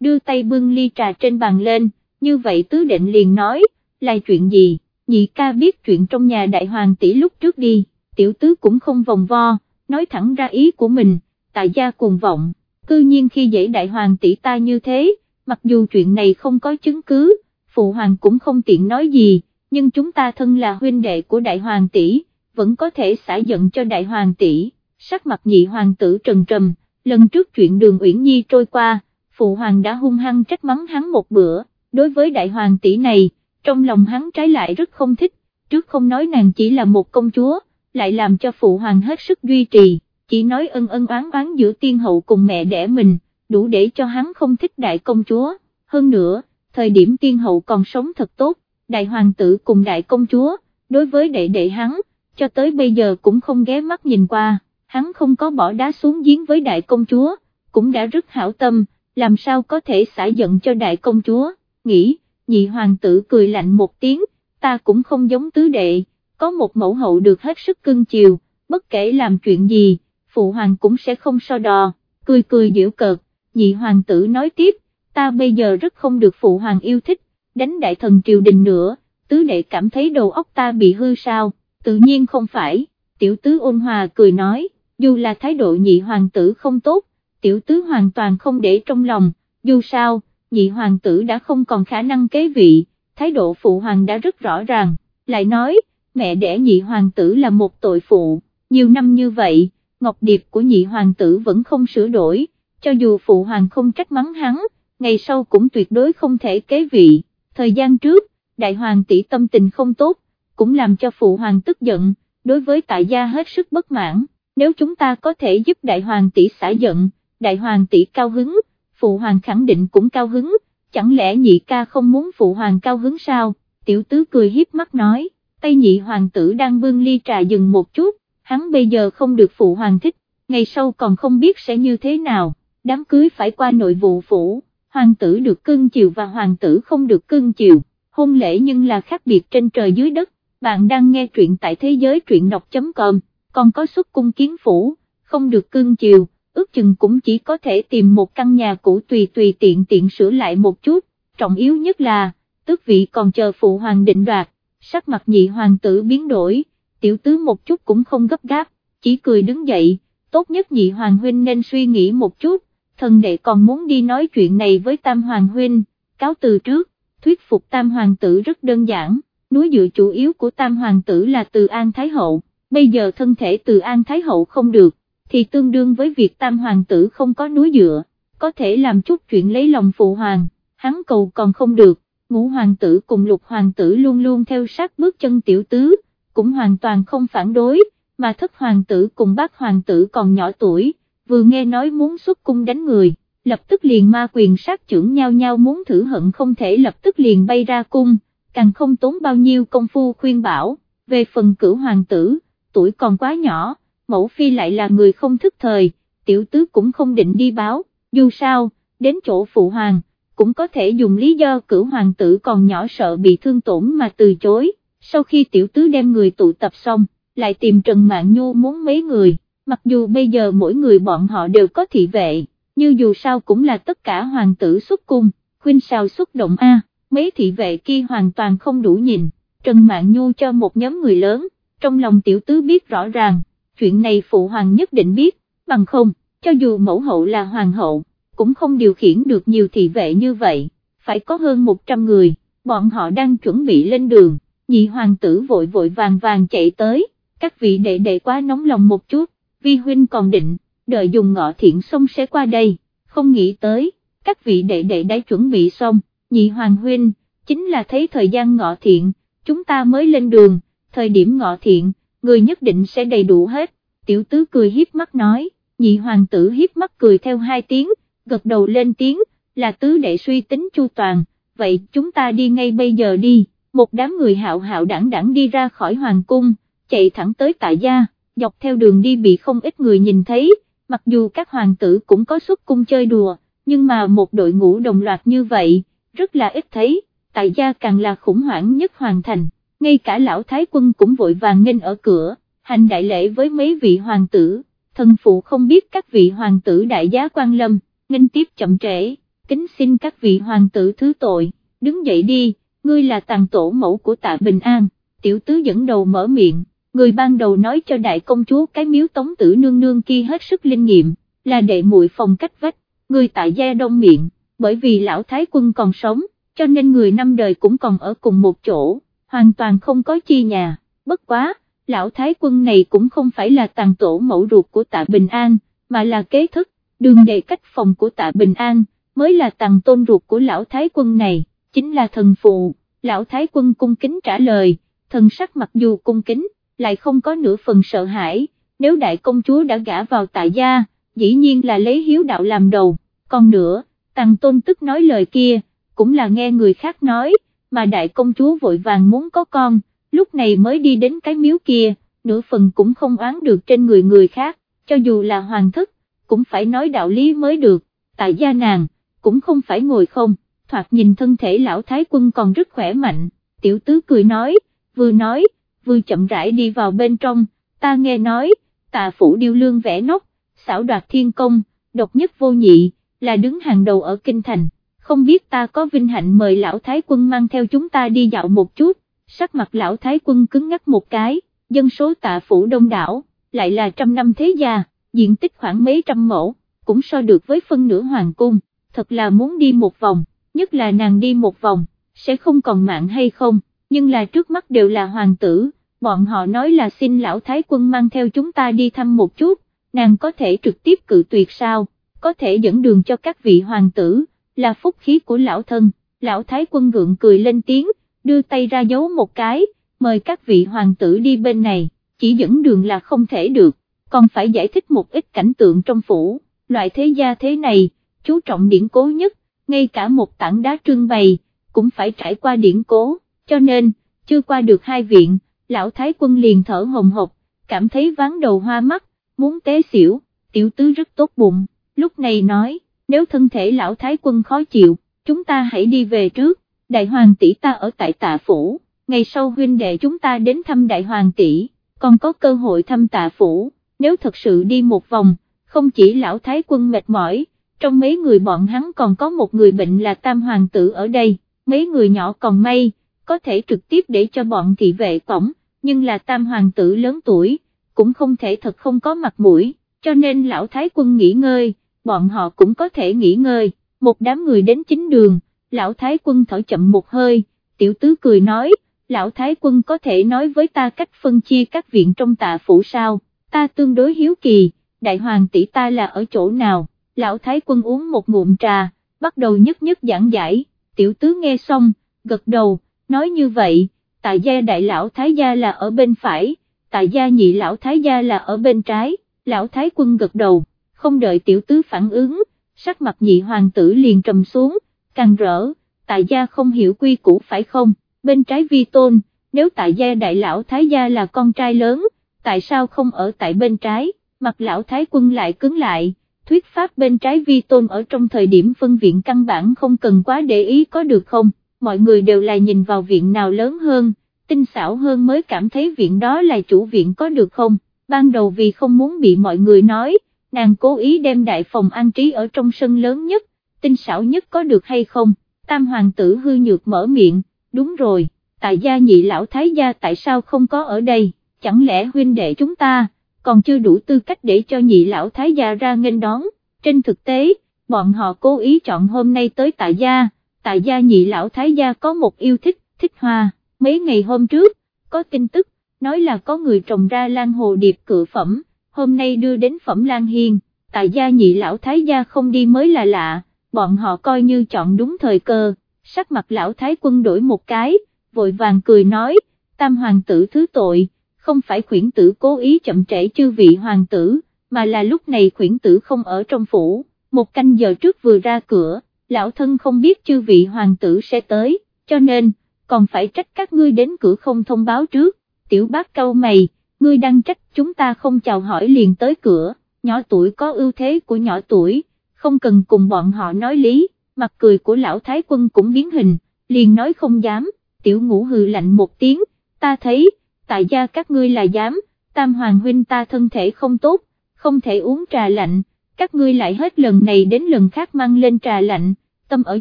đưa tay bưng ly trà trên bàn lên, như vậy tứ định liền nói, là chuyện gì, nhị ca biết chuyện trong nhà đại hoàng tỷ lúc trước đi, tiểu tứ cũng không vòng vo, nói thẳng ra ý của mình, tại gia cuồng vọng, cư nhiên khi dễ đại hoàng tỷ ta như thế, mặc dù chuyện này không có chứng cứ, phụ hoàng cũng không tiện nói gì, nhưng chúng ta thân là huynh đệ của đại hoàng tỷ, vẫn có thể xả giận cho đại hoàng tỷ, sắc mặt nhị hoàng tử trần trầm, lần trước chuyện đường Uyển Nhi trôi qua, phụ hoàng đã hung hăng trách mắng hắn một bữa, đối với đại hoàng tỷ này, trong lòng hắn trái lại rất không thích, trước không nói nàng chỉ là một công chúa, lại làm cho phụ hoàng hết sức duy trì, chỉ nói ân ân oán oán giữa tiên hậu cùng mẹ đẻ mình, đủ để cho hắn không thích đại công chúa, hơn nữa, thời điểm tiên hậu còn sống thật tốt, đại hoàng tử cùng đại công chúa, đối với đệ đệ hắn, cho tới bây giờ cũng không ghé mắt nhìn qua, hắn không có bỏ đá xuống giếng với đại công chúa, cũng đã rất hảo tâm, làm sao có thể xả giận cho đại công chúa, nghĩ, nhị hoàng tử cười lạnh một tiếng, ta cũng không giống tứ đệ, có một mẫu hậu được hết sức cưng chiều, bất kể làm chuyện gì, phụ hoàng cũng sẽ không so đò, cười cười giễu cợt, nhị hoàng tử nói tiếp, ta bây giờ rất không được phụ hoàng yêu thích, đánh đại thần triều đình nữa, tứ đệ cảm thấy đầu óc ta bị hư sao, tự nhiên không phải, tiểu tứ ôn hòa cười nói, dù là thái độ nhị hoàng tử không tốt, tiểu tứ hoàn toàn không để trong lòng, dù sao, nhị hoàng tử đã không còn khả năng kế vị, thái độ phụ hoàng đã rất rõ ràng, lại nói, mẹ đẻ nhị hoàng tử là một tội phụ, nhiều năm như vậy, ngọc điệp của nhị hoàng tử vẫn không sửa đổi, cho dù phụ hoàng không trách mắng hắn, ngày sau cũng tuyệt đối không thể kế vị, thời gian trước, đại hoàng tỷ tâm tình không tốt, cũng làm cho phụ hoàng tức giận, đối với tại gia hết sức bất mãn, nếu chúng ta có thể giúp đại hoàng tỷ xả giận, đại hoàng tỷ cao hứng, phụ hoàng khẳng định cũng cao hứng, chẳng lẽ nhị ca không muốn phụ hoàng cao hứng sao, tiểu tứ cười hiếp mắt nói, tay nhị hoàng tử đang bưng ly trà dừng một chút, hắn bây giờ không được phụ hoàng thích, ngày sau còn không biết sẽ như thế nào, đám cưới phải qua nội vụ phủ, hoàng tử được cưng chiều và hoàng tử không được cưng chiều, hôn lễ nhưng là khác biệt trên trời dưới đất, bạn đang nghe truyện tại thế giới truyện đọc.com, còn có xuất cung kiến phủ, không được cưng chiều. Ước chừng cũng chỉ có thể tìm một căn nhà cũ tùy tùy tiện tiện sửa lại một chút, trọng yếu nhất là, tước vị còn chờ phụ hoàng định đoạt, sắc mặt nhị hoàng tử biến đổi, tiểu tứ một chút cũng không gấp gáp, chỉ cười đứng dậy, tốt nhất nhị hoàng huynh nên suy nghĩ một chút, thần đệ còn muốn đi nói chuyện này với tam hoàng huynh, cáo từ trước, thuyết phục tam hoàng tử rất đơn giản, núi dựa chủ yếu của tam hoàng tử là từ An Thái Hậu, bây giờ thân thể từ An Thái Hậu không được thì tương đương với việc tam hoàng tử không có núi dựa, có thể làm chút chuyện lấy lòng phụ hoàng, hắn cầu còn không được, ngũ hoàng tử cùng lục hoàng tử luôn luôn theo sát bước chân tiểu tứ, cũng hoàn toàn không phản đối, mà thất hoàng tử cùng bác hoàng tử còn nhỏ tuổi, vừa nghe nói muốn xuất cung đánh người, lập tức liền ma quyền sát trưởng nhau nhau muốn thử hận không thể lập tức liền bay ra cung, càng không tốn bao nhiêu công phu khuyên bảo, về phần cửu hoàng tử, tuổi còn quá nhỏ mẫu phi lại là người không thức thời, tiểu tứ cũng không định đi báo, dù sao, đến chỗ phụ hoàng, cũng có thể dùng lý do cửu hoàng tử còn nhỏ sợ bị thương tổn mà từ chối, sau khi tiểu tứ đem người tụ tập xong, lại tìm Trần mạng Nhu muốn mấy người, mặc dù bây giờ mỗi người bọn họ đều có thị vệ, nhưng dù sao cũng là tất cả hoàng tử xuất cung, khuyên sao xuất động A, mấy thị vệ kia hoàn toàn không đủ nhìn, Trần Mạn Nhu cho một nhóm người lớn, trong lòng tiểu tứ biết rõ ràng chuyện này phụ hoàng nhất định biết, bằng không, cho dù mẫu hậu là hoàng hậu, cũng không điều khiển được nhiều thị vệ như vậy, phải có hơn 100 người, bọn họ đang chuẩn bị lên đường, nhị hoàng tử vội vội vàng vàng chạy tới, các vị đệ đệ quá nóng lòng một chút, vi huynh còn định, đợi dùng ngọ thiện xong sẽ qua đây, không nghĩ tới, các vị đệ đệ đã chuẩn bị xong, nhị hoàng huynh, chính là thấy thời gian ngọ thiện, chúng ta mới lên đường, thời điểm ngọ thiện, người nhất định sẽ đầy đủ hết, tiểu tứ cười hiếp mắt nói, nhị hoàng tử hiếp mắt cười theo hai tiếng, gật đầu lên tiếng, là tứ đệ suy tính chu toàn, vậy chúng ta đi ngay bây giờ đi, một đám người hạo hạo đảng đảng đi ra khỏi hoàng cung, chạy thẳng tới tại gia, dọc theo đường đi bị không ít người nhìn thấy, mặc dù các hoàng tử cũng có xuất cung chơi đùa, nhưng mà một đội ngũ đồng loạt như vậy, rất là ít thấy, tại gia càng là khủng hoảng nhất hoàn thành ngay cả lão thái quân cũng vội vàng nghênh ở cửa, hành đại lễ với mấy vị hoàng tử, thần phụ không biết các vị hoàng tử đại giá quan lâm, nghênh tiếp chậm trễ, kính xin các vị hoàng tử thứ tội, đứng dậy đi, ngươi là tàng tổ mẫu của tạ Bình An, tiểu tứ dẫn đầu mở miệng, người ban đầu nói cho đại công chúa cái miếu tống tử nương nương kia hết sức linh nghiệm, là đệ muội phòng cách vách, người tại gia đông miệng, bởi vì lão thái quân còn sống, cho nên người năm đời cũng còn ở cùng một chỗ, hoàn toàn không có chi nhà, bất quá, lão thái quân này cũng không phải là tàn tổ mẫu ruột của tạ Bình An, mà là kế thức, đường đệ cách phòng của tạ Bình An, mới là tàn tôn ruột của lão thái quân này, chính là thần phụ, lão thái quân cung kính trả lời, thần sắc mặc dù cung kính, lại không có nửa phần sợ hãi, nếu đại công chúa đã gả vào tại gia, dĩ nhiên là lấy hiếu đạo làm đầu, còn nữa, tàng tôn tức nói lời kia, cũng là nghe người khác nói, mà đại công chúa vội vàng muốn có con, lúc này mới đi đến cái miếu kia, nửa phần cũng không oán được trên người người khác, cho dù là hoàng thất, cũng phải nói đạo lý mới được, tại gia nàng, cũng không phải ngồi không, thoạt nhìn thân thể lão thái quân còn rất khỏe mạnh, tiểu tứ cười nói, vừa nói, Vương chậm rãi đi vào bên trong, ta nghe nói, tà phủ điêu lương vẽ nóc, xảo đoạt thiên công, độc nhất vô nhị, là đứng hàng đầu ở kinh thành, không biết ta có vinh hạnh mời lão thái quân mang theo chúng ta đi dạo một chút, sắc mặt lão thái quân cứng ngắc một cái, dân số tạ phủ đông đảo, lại là trăm năm thế gia, diện tích khoảng mấy trăm mẫu, cũng so được với phân nửa hoàng cung, thật là muốn đi một vòng, nhất là nàng đi một vòng, sẽ không còn mạng hay không, nhưng là trước mắt đều là hoàng tử, bọn họ nói là xin lão thái quân mang theo chúng ta đi thăm một chút, nàng có thể trực tiếp cự tuyệt sao, có thể dẫn đường cho các vị hoàng tử, là phúc khí của lão thân, lão thái quân gượng cười lên tiếng, đưa tay ra giấu một cái, mời các vị hoàng tử đi bên này, chỉ dẫn đường là không thể được, còn phải giải thích một ít cảnh tượng trong phủ, loại thế gia thế này, chú trọng điển cố nhất, ngay cả một tảng đá trưng bày, cũng phải trải qua điển cố, cho nên, chưa qua được hai viện, lão thái quân liền thở hồng hộc, cảm thấy ván đầu hoa mắt, muốn té xỉu, tiểu tứ rất tốt bụng, lúc này nói, nếu thân thể lão thái quân khó chịu, chúng ta hãy đi về trước, đại hoàng tỷ ta ở tại tạ phủ, ngày sau huynh đệ chúng ta đến thăm đại hoàng tỷ, còn có cơ hội thăm tạ phủ, nếu thật sự đi một vòng, không chỉ lão thái quân mệt mỏi, trong mấy người bọn hắn còn có một người bệnh là tam hoàng tử ở đây, mấy người nhỏ còn may, có thể trực tiếp để cho bọn thị vệ cổng, nhưng là tam hoàng tử lớn tuổi, cũng không thể thật không có mặt mũi, cho nên lão thái quân nghỉ ngơi, bọn họ cũng có thể nghỉ ngơi, một đám người đến chính đường, lão thái quân thở chậm một hơi, tiểu tứ cười nói, lão thái quân có thể nói với ta cách phân chia các viện trong tạ phủ sao, ta tương đối hiếu kỳ, đại hoàng tỷ ta là ở chỗ nào, lão thái quân uống một ngụm trà, bắt đầu nhất nhất giảng giải, tiểu tứ nghe xong, gật đầu, nói như vậy, tại gia đại lão thái gia là ở bên phải, tại gia nhị lão thái gia là ở bên trái, lão thái quân gật đầu, không đợi tiểu tứ phản ứng, sắc mặt nhị hoàng tử liền trầm xuống, càng rỡ, tại gia không hiểu quy củ phải không, bên trái vi tôn, nếu tại gia đại lão thái gia là con trai lớn, tại sao không ở tại bên trái, mặt lão thái quân lại cứng lại, thuyết pháp bên trái vi tôn ở trong thời điểm phân viện căn bản không cần quá để ý có được không, mọi người đều là nhìn vào viện nào lớn hơn, tinh xảo hơn mới cảm thấy viện đó là chủ viện có được không, ban đầu vì không muốn bị mọi người nói, nàng cố ý đem đại phòng an trí ở trong sân lớn nhất, tinh xảo nhất có được hay không, tam hoàng tử hư nhược mở miệng, đúng rồi, tại gia nhị lão thái gia tại sao không có ở đây, chẳng lẽ huynh đệ chúng ta, còn chưa đủ tư cách để cho nhị lão thái gia ra nghênh đón, trên thực tế, bọn họ cố ý chọn hôm nay tới tại gia, tại gia nhị lão thái gia có một yêu thích, thích hoa, mấy ngày hôm trước, có tin tức, nói là có người trồng ra lan hồ điệp cự phẩm, hôm nay đưa đến phẩm lan hiên, tại gia nhị lão thái gia không đi mới là lạ, bọn họ coi như chọn đúng thời cơ, sắc mặt lão thái quân đổi một cái, vội vàng cười nói, tam hoàng tử thứ tội, không phải khuyển tử cố ý chậm trễ chư vị hoàng tử, mà là lúc này khuyển tử không ở trong phủ, một canh giờ trước vừa ra cửa, lão thân không biết chư vị hoàng tử sẽ tới, cho nên, còn phải trách các ngươi đến cửa không thông báo trước, tiểu bác câu mày, ngươi đang trách chúng ta không chào hỏi liền tới cửa, nhỏ tuổi có ưu thế của nhỏ tuổi, không cần cùng bọn họ nói lý, mặt cười của lão thái quân cũng biến hình, liền nói không dám, tiểu ngũ hừ lạnh một tiếng, ta thấy, tại gia các ngươi là dám, tam hoàng huynh ta thân thể không tốt, không thể uống trà lạnh, các ngươi lại hết lần này đến lần khác mang lên trà lạnh, tâm ở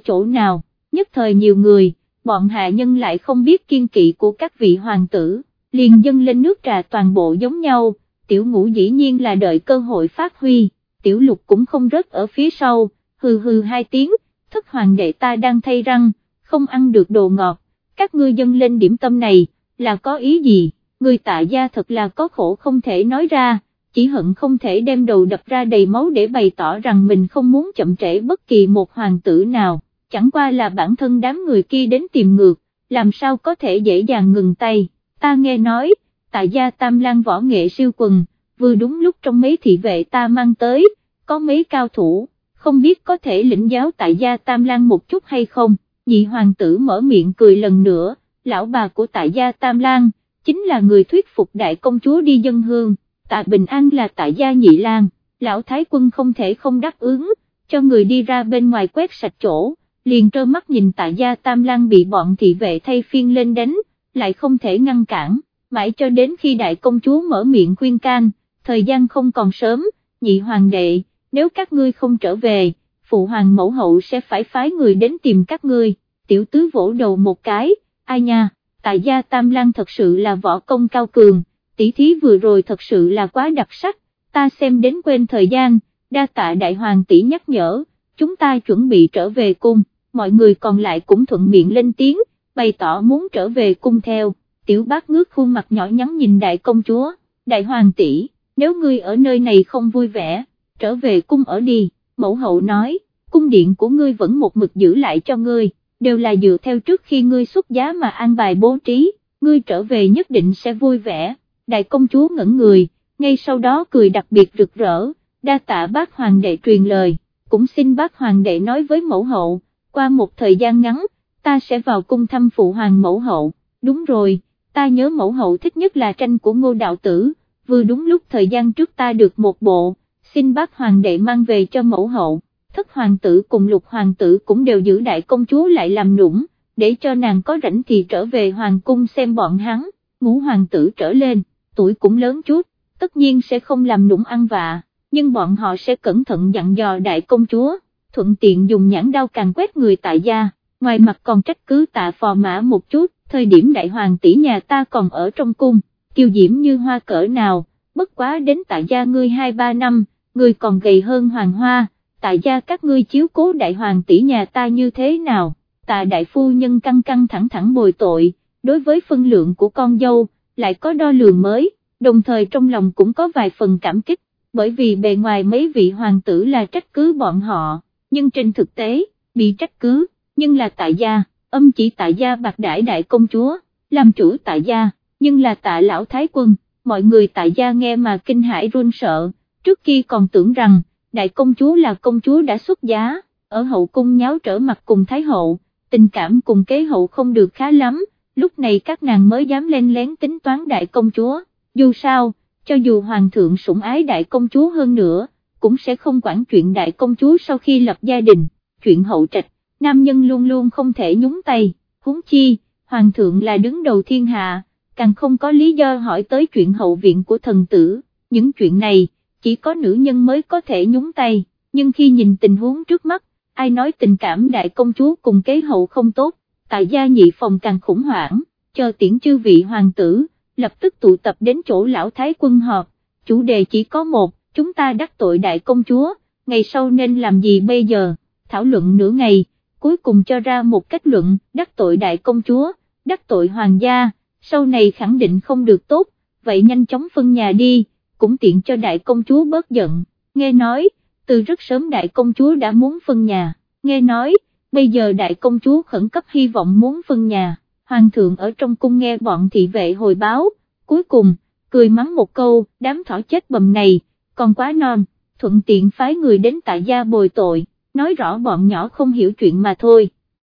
chỗ nào, nhất thời nhiều người, bọn hạ nhân lại không biết kiên kỵ của các vị hoàng tử, liền dâng lên nước trà toàn bộ giống nhau, tiểu ngũ dĩ nhiên là đợi cơ hội phát huy, tiểu lục cũng không rớt ở phía sau, hừ hừ hai tiếng, thất hoàng đệ ta đang thay răng, không ăn được đồ ngọt, các ngươi dâng lên điểm tâm này, là có ý gì, người tạ gia thật là có khổ không thể nói ra, chỉ hận không thể đem đầu đập ra đầy máu để bày tỏ rằng mình không muốn chậm trễ bất kỳ một hoàng tử nào, chẳng qua là bản thân đám người kia đến tìm ngược, làm sao có thể dễ dàng ngừng tay, ta nghe nói, tại gia tam lan võ nghệ siêu quần, vừa đúng lúc trong mấy thị vệ ta mang tới, có mấy cao thủ, không biết có thể lĩnh giáo tại gia tam lan một chút hay không, nhị hoàng tử mở miệng cười lần nữa, lão bà của tại gia tam lan, chính là người thuyết phục đại công chúa đi dân hương tạ Bình An là tại gia nhị lang, lão thái quân không thể không đáp ứng, cho người đi ra bên ngoài quét sạch chỗ, liền trơ mắt nhìn tạ gia tam lang bị bọn thị vệ thay phiên lên đánh, lại không thể ngăn cản, mãi cho đến khi đại công chúa mở miệng khuyên can, thời gian không còn sớm, nhị hoàng đệ, nếu các ngươi không trở về, phụ hoàng mẫu hậu sẽ phải phái người đến tìm các ngươi, tiểu tứ vỗ đầu một cái, ai nha, tạ gia tam lang thật sự là võ công cao cường tỷ thí vừa rồi thật sự là quá đặc sắc, ta xem đến quên thời gian, đa tạ đại hoàng tỷ nhắc nhở, chúng ta chuẩn bị trở về cung, mọi người còn lại cũng thuận miệng lên tiếng, bày tỏ muốn trở về cung theo, tiểu bác ngước khuôn mặt nhỏ nhắn nhìn đại công chúa, đại hoàng tỷ, nếu ngươi ở nơi này không vui vẻ, trở về cung ở đi, mẫu hậu nói, cung điện của ngươi vẫn một mực giữ lại cho ngươi, đều là dựa theo trước khi ngươi xuất giá mà an bài bố trí, ngươi trở về nhất định sẽ vui vẻ đại công chúa ngẩn người, ngay sau đó cười đặc biệt rực rỡ, đa tạ bác hoàng đệ truyền lời, cũng xin bác hoàng đệ nói với mẫu hậu, qua một thời gian ngắn, ta sẽ vào cung thăm phụ hoàng mẫu hậu, đúng rồi, ta nhớ mẫu hậu thích nhất là tranh của ngô đạo tử, vừa đúng lúc thời gian trước ta được một bộ, xin bác hoàng đệ mang về cho mẫu hậu, thất hoàng tử cùng lục hoàng tử cũng đều giữ đại công chúa lại làm nũng, để cho nàng có rảnh thì trở về hoàng cung xem bọn hắn, ngũ hoàng tử trở lên tuổi cũng lớn chút, tất nhiên sẽ không làm nũng ăn vạ, nhưng bọn họ sẽ cẩn thận dặn dò đại công chúa, thuận tiện dùng nhãn đao càng quét người tại gia, ngoài mặt còn trách cứ tạ phò mã một chút, thời điểm đại hoàng tỷ nhà ta còn ở trong cung, kiều diễm như hoa cỡ nào, bất quá đến tại gia ngươi 2-3 năm, ngươi còn gầy hơn hoàng hoa, tại gia các ngươi chiếu cố đại hoàng tỷ nhà ta như thế nào, tạ đại phu nhân căng căng thẳng thẳng bồi tội, đối với phân lượng của con dâu, lại có đo lường mới, đồng thời trong lòng cũng có vài phần cảm kích, bởi vì bề ngoài mấy vị hoàng tử là trách cứ bọn họ, nhưng trên thực tế, bị trách cứ, nhưng là tại gia, âm chỉ tại gia bạc đãi đại công chúa, làm chủ tại gia, nhưng là tại lão thái quân, mọi người tại gia nghe mà kinh hãi run sợ, trước kia còn tưởng rằng, đại công chúa là công chúa đã xuất giá, ở hậu cung nháo trở mặt cùng thái hậu, tình cảm cùng kế hậu không được khá lắm, lúc này các nàng mới dám lên lén tính toán đại công chúa, dù sao, cho dù hoàng thượng sủng ái đại công chúa hơn nữa, cũng sẽ không quản chuyện đại công chúa sau khi lập gia đình, chuyện hậu trạch, nam nhân luôn luôn không thể nhúng tay, huống chi, hoàng thượng là đứng đầu thiên hạ, càng không có lý do hỏi tới chuyện hậu viện của thần tử, những chuyện này, chỉ có nữ nhân mới có thể nhúng tay, nhưng khi nhìn tình huống trước mắt, ai nói tình cảm đại công chúa cùng kế hậu không tốt, tại gia nhị phòng càng khủng hoảng, chờ tiễn chư vị hoàng tử, lập tức tụ tập đến chỗ lão thái quân họp, chủ đề chỉ có một, chúng ta đắc tội đại công chúa, ngày sau nên làm gì bây giờ, thảo luận nửa ngày, cuối cùng cho ra một kết luận, đắc tội đại công chúa, đắc tội hoàng gia, sau này khẳng định không được tốt, vậy nhanh chóng phân nhà đi, cũng tiện cho đại công chúa bớt giận, nghe nói, từ rất sớm đại công chúa đã muốn phân nhà, nghe nói, bây giờ đại công chúa khẩn cấp hy vọng muốn phân nhà, hoàng thượng ở trong cung nghe bọn thị vệ hồi báo, cuối cùng, cười mắng một câu, đám thỏ chết bầm này, còn quá non, thuận tiện phái người đến tại gia bồi tội, nói rõ bọn nhỏ không hiểu chuyện mà thôi.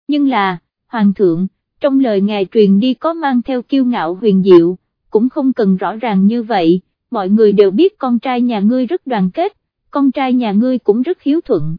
Nhưng là, hoàng thượng, trong lời ngài truyền đi có mang theo kiêu ngạo huyền diệu, cũng không cần rõ ràng như vậy, mọi người đều biết con trai nhà ngươi rất đoàn kết, con trai nhà ngươi cũng rất hiếu thuận,